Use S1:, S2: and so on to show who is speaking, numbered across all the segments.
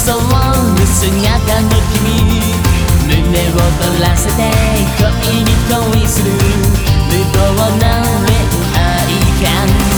S1: そをむ姿の君。胸をとらせて恋に恋する。無謀な恋愛観。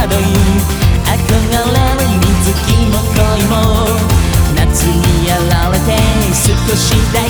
S1: 惑い憧れる水着も恋も夏にやられて少しだけ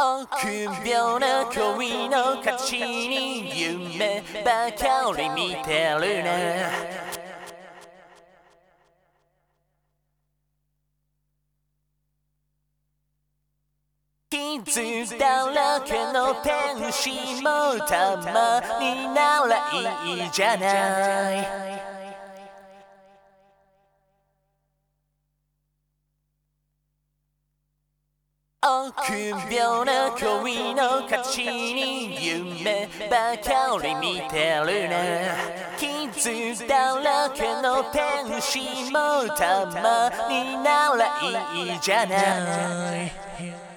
S1: 臆病な恋の価値に夢ばかり見てるね。傷だらけの天使もたまにならいいじゃない。臆病な恋の形に夢ばかり見てるね。傷だらけの天使もたまにならいいじゃない。